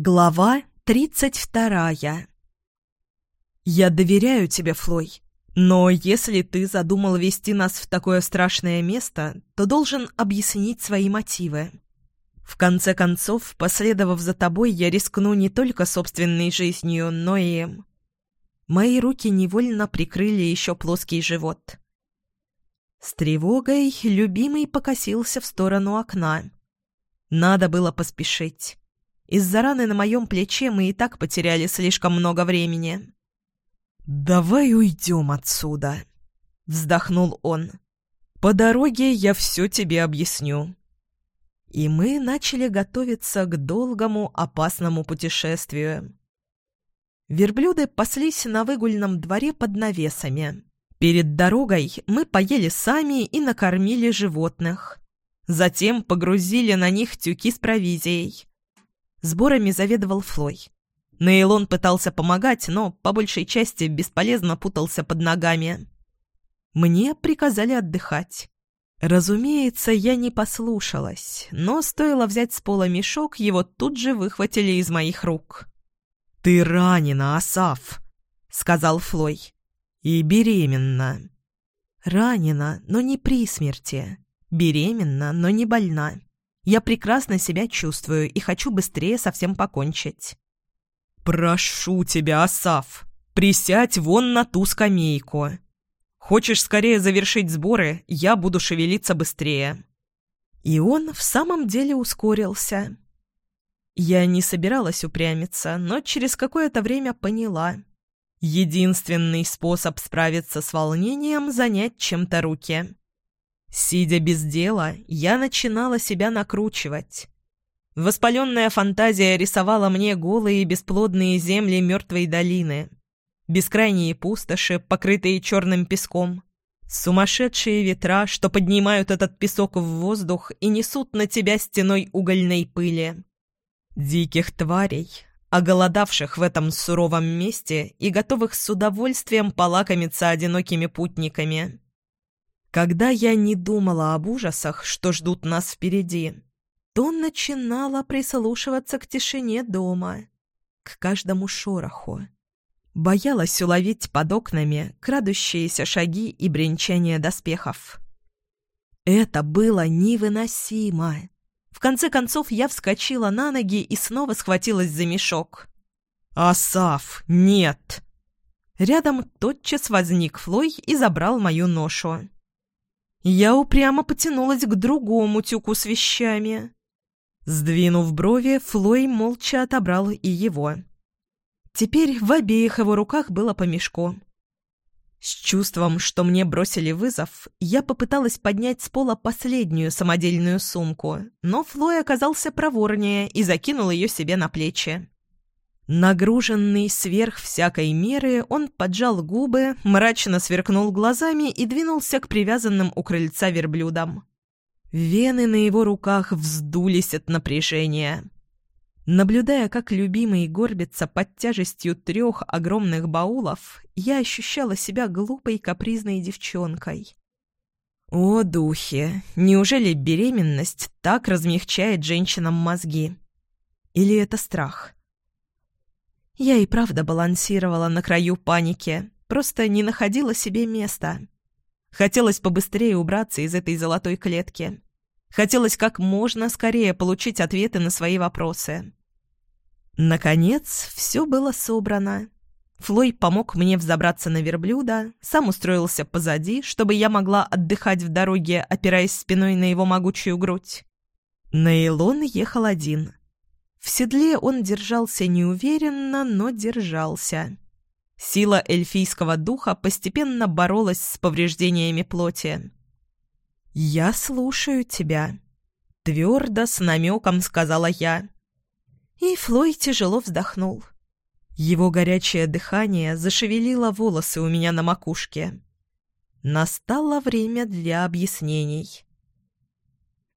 Глава тридцать вторая «Я доверяю тебе, Флой, но если ты задумал вести нас в такое страшное место, то должен объяснить свои мотивы. В конце концов, последовав за тобой, я рискну не только собственной жизнью, но и...» Мои руки невольно прикрыли еще плоский живот. С тревогой любимый покосился в сторону окна. Надо было поспешить. Из-за раны на моем плече мы и так потеряли слишком много времени. «Давай уйдем отсюда», — вздохнул он. «По дороге я все тебе объясню». И мы начали готовиться к долгому опасному путешествию. Верблюды паслись на выгульном дворе под навесами. Перед дорогой мы поели сами и накормили животных. Затем погрузили на них тюки с провизией. Сборами заведовал Флой. Нейлон пытался помогать, но по большей части бесполезно путался под ногами. Мне приказали отдыхать. Разумеется, я не послушалась, но стоило взять с пола мешок, его тут же выхватили из моих рук. «Ты ранена, Асаф», — сказал Флой. «И беременна». «Ранена, но не при смерти. Беременна, но не больна. Я прекрасно себя чувствую и хочу быстрее со всем покончить. «Прошу тебя, Асаф, присядь вон на ту скамейку. Хочешь скорее завершить сборы, я буду шевелиться быстрее». И он в самом деле ускорился. Я не собиралась упрямиться, но через какое-то время поняла. Единственный способ справиться с волнением — занять чем-то руки. Сидя без дела, я начинала себя накручивать. Воспаленная фантазия рисовала мне голые бесплодные земли мертвой долины, бескрайние пустоши, покрытые черным песком, сумасшедшие ветра, что поднимают этот песок в воздух и несут на тебя стеной угольной пыли, диких тварей, оголодавших в этом суровом месте и готовых с удовольствием полакомиться одинокими путниками. Когда я не думала об ужасах, что ждут нас впереди, то начинала прислушиваться к тишине дома, к каждому шороху. Боялась уловить под окнами крадущиеся шаги и бренчание доспехов. Это было невыносимо. В конце концов я вскочила на ноги и снова схватилась за мешок. «Асаф, нет!» Рядом тотчас возник Флой и забрал мою ношу. Я упрямо потянулась к другому тюку с вещами. Сдвинув брови, Флой молча отобрал и его. Теперь в обеих его руках было по мешку. С чувством, что мне бросили вызов, я попыталась поднять с пола последнюю самодельную сумку, но Флой оказался проворнее и закинул ее себе на плечи. Нагруженный сверх всякой меры, он поджал губы, мрачно сверкнул глазами и двинулся к привязанным у крыльца верблюдам. Вены на его руках вздулись от напряжения. Наблюдая, как любимый горбится под тяжестью трех огромных баулов, я ощущала себя глупой капризной девчонкой. О, духи! Неужели беременность так размягчает женщинам мозги? Или это страх? Я и правда балансировала на краю паники, просто не находила себе места. Хотелось побыстрее убраться из этой золотой клетки. Хотелось как можно скорее получить ответы на свои вопросы. Наконец, все было собрано. Флой помог мне взобраться на верблюда, сам устроился позади, чтобы я могла отдыхать в дороге, опираясь спиной на его могучую грудь. Нейлон ехал один. В седле он держался неуверенно, но держался. Сила эльфийского духа постепенно боролась с повреждениями плоти. «Я слушаю тебя», — твердо с намеком сказала я. И Флой тяжело вздохнул. Его горячее дыхание зашевелило волосы у меня на макушке. Настало время для объяснений.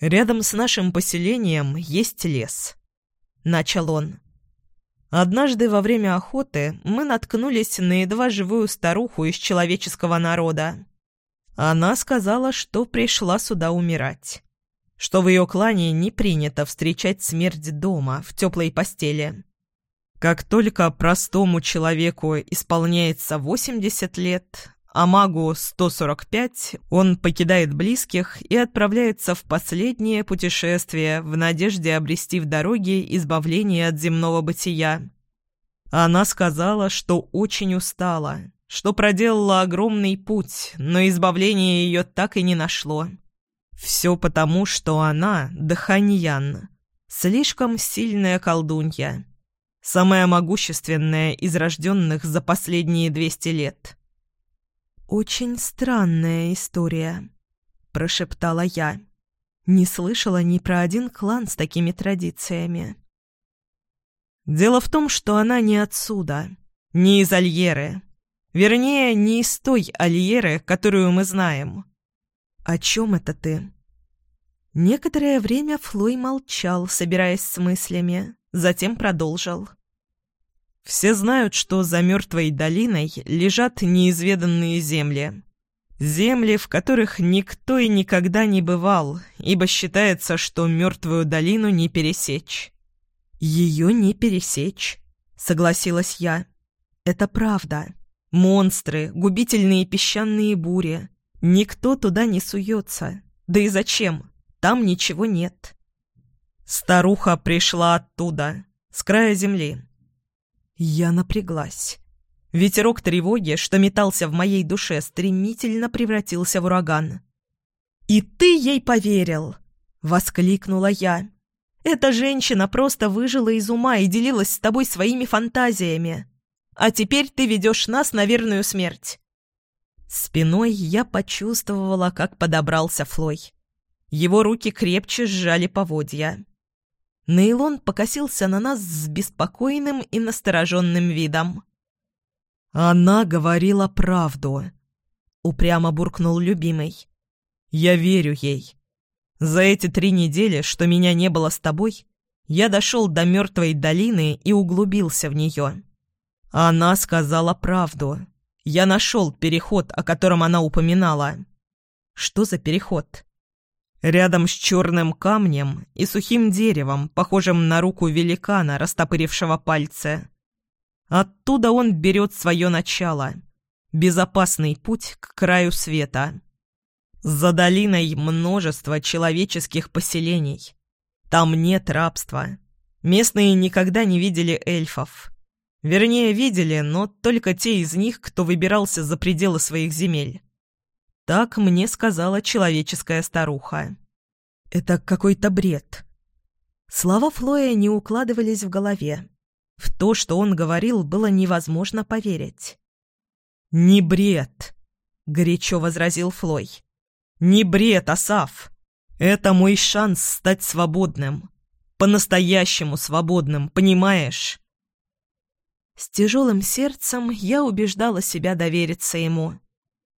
Рядом с нашим поселением есть лес. — начал он. Однажды во время охоты мы наткнулись на едва живую старуху из человеческого народа. Она сказала, что пришла сюда умирать. что в ее клане не принято встречать смерть дома, в теплой постели. Как только простому человеку исполняется 80 лет, а магу 145, он покидает близких и отправляется в последнее путешествие в надежде обрести в дороге избавление от земного бытия. Она сказала, что очень устала, что проделала огромный путь, но избавление ее так и не нашло. Все потому, что она, Даханьян, слишком сильная колдунья, самая могущественная из рожденных за последние 200 лет. «Очень странная история», — прошептала я. Не слышала ни про один клан с такими традициями. Дело в том, что она не отсюда, не из Альеры. Вернее, не из той Альеры, которую мы знаем. «О чем это ты?» Некоторое время Флой молчал, собираясь с мыслями, затем продолжил. Все знают, что за мертвой долиной лежат неизведанные земли. Земли, в которых никто и никогда не бывал, ибо считается, что мертвую долину не пересечь. «Ее не пересечь», — согласилась я. «Это правда. Монстры, губительные песчаные бури. Никто туда не суется. Да и зачем? Там ничего нет». Старуха пришла оттуда, с края земли, я напряглась. Ветерок тревоги, что метался в моей душе, стремительно превратился в ураган. «И ты ей поверил!» — воскликнула я. «Эта женщина просто выжила из ума и делилась с тобой своими фантазиями. А теперь ты ведешь нас на верную смерть». Спиной я почувствовала, как подобрался Флой. Его руки крепче сжали поводья. Нейлон покосился на нас с беспокойным и настороженным видом. «Она говорила правду», — упрямо буркнул любимый. «Я верю ей. За эти три недели, что меня не было с тобой, я дошел до мертвой долины и углубился в нее. Она сказала правду. Я нашел переход, о котором она упоминала. Что за переход?» Рядом с черным камнем и сухим деревом, похожим на руку великана, растопырившего пальцы. Оттуда он берет свое начало. Безопасный путь к краю света. За долиной множество человеческих поселений. Там нет рабства. Местные никогда не видели эльфов. Вернее, видели, но только те из них, кто выбирался за пределы своих земель. Так мне сказала человеческая старуха. Это какой-то бред. Слова Флоя не укладывались в голове. В то, что он говорил, было невозможно поверить. «Не бред!» — горячо возразил Флой. «Не бред, Асав! Это мой шанс стать свободным. По-настоящему свободным, понимаешь?» С тяжелым сердцем я убеждала себя довериться ему.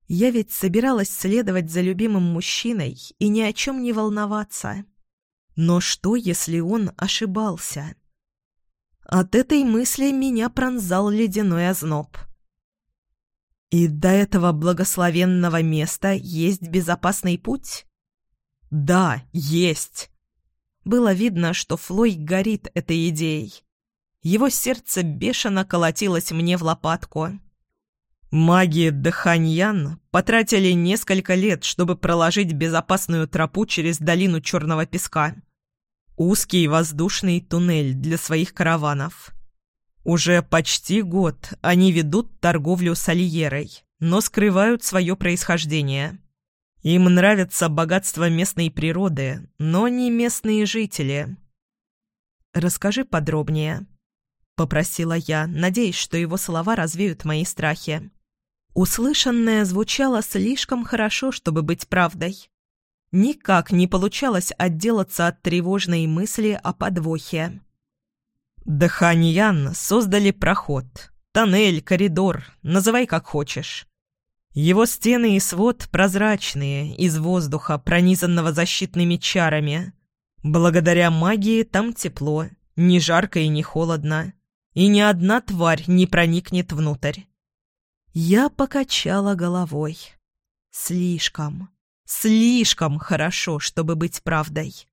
Я ведь собиралась следовать за любимым мужчиной и ни о чем не волноваться. Но что, если он ошибался? От этой мысли меня пронзал ледяной озноб. И до этого благословенного места есть безопасный путь? Да, есть. Было видно, что Флой горит этой идеей. Его сердце бешено колотилось мне в лопатку. Маги Даханьян потратили несколько лет, чтобы проложить безопасную тропу через долину Черного Песка. Узкий воздушный туннель для своих караванов. Уже почти год они ведут торговлю с Альерой, но скрывают свое происхождение. Им нравится богатство местной природы, но не местные жители. «Расскажи подробнее», — попросила я, надеясь, что его слова развеют мои страхи. Услышанное звучало слишком хорошо, чтобы быть правдой. Никак не получалось отделаться от тревожной мысли о подвохе. Даханьян создали проход, тоннель, коридор, называй как хочешь. Его стены и свод прозрачные, из воздуха, пронизанного защитными чарами. Благодаря магии там тепло, не жарко и не холодно, и ни одна тварь не проникнет внутрь. Я покачала головой. Слишком. Слишком хорошо, чтобы быть правдой.